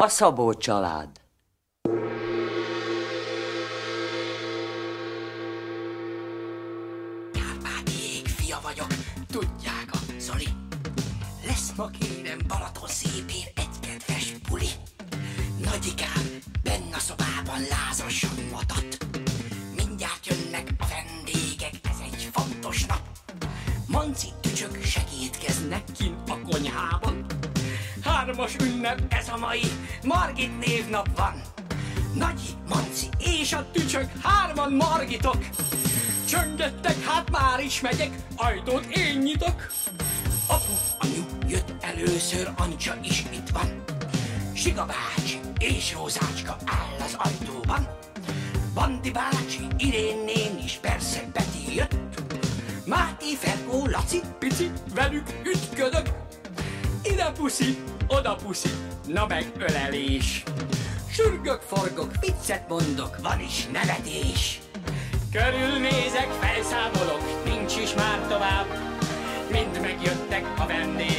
A Szabó család. Kárpátiék fia vagyok, tudják a Zoli. Lesz ma kérem Balaton szépén egy kedves buli. Nagyikám benne a szobában lázasan matat. Mindjárt jönnek a vendégek, ez egy fontos nap. Manci tücsök segítkeznek kin a konyhában. Hármas ünnep ez a mai, Margit névnap van. Nagyi, Manci és a tücsök, hárman Margitok. Csöngettek, hát már is megyek, ajtót én nyitok. Apu, anyu jött először, Ancsa is itt van. Siga bácsi és Rózácska áll az ajtóban. Bandi bácsi, Irén nén is, persze Peti jött. Máté, Ferkó, Laci, Pici, velük ügyködök. Ide puszi, oda puszi, na meg ölelés. Sürgök, forgok, viccet mondok, van is nevetés. Körülnézek, felszámolok, nincs is már tovább. Mind megjöttek a vendégek.